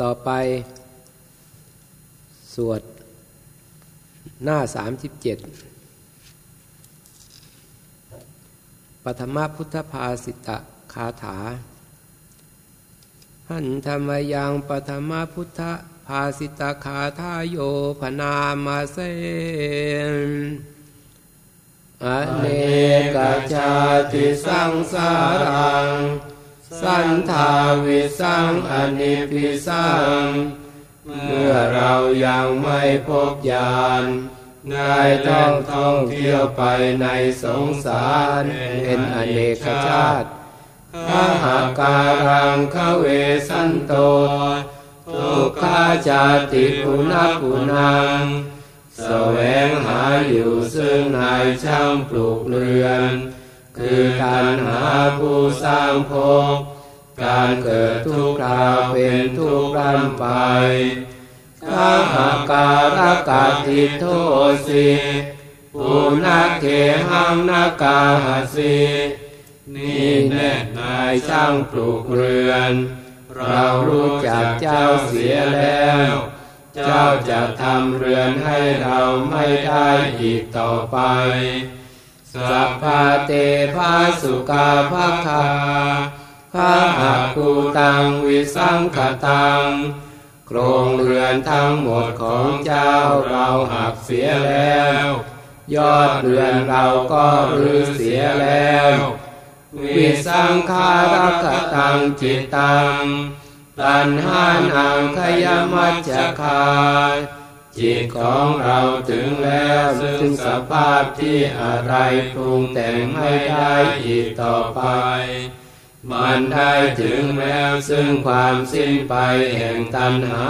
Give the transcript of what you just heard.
ต่อไป สวดหน้าสามสิบเจ็ดปฐมพุทธภาสิตะคาถา หันธรรมยังปฐมพุทธภาสิตาคาทายโยพนามาเสนอเนกชาติสังสารัง สันทาวิสังอนิพิสัง เมื่อเรายังไม่พบญาณนายต้องท่องเที่ยวไปในสงสารเป็นอเนกชาติข้าหาการังขเวสันโตทุกขาจาติปุนาปุนัง แสวงหาอยู่ซึ่งนายช่างปลูกเรื คือการหาผู้สร้างภพการเกิดทุกคราวเป็นทุกข์รำไปข้าหาการกาติโทสิปุนาเกหังนากาหสินี่แน่นายช่างปลูกเรือน เรารู้จักเจ้าเสียแล้ว เจ้าจะทำเรือนให้เราไม่ได้อีกต่อไป สัพพาเตภาสุกาภาคาภาหักูตังวิสังขตัง โครงเรือนทั้งหมดของเจ้าเราหักเสียแล้ว ยอดเรือนเราก็รื้อเสียแล้ว วิสังขารกตังจิตตังตัณหานังขยมัจจคา จิตของเราถึงแล้วซึ่งสภาพที่อะไรปรุงแต่งไม่ได้อีกต่อไป มันได้ถึงแล้วซึ่งความสิ้นไปแห่งตัณหา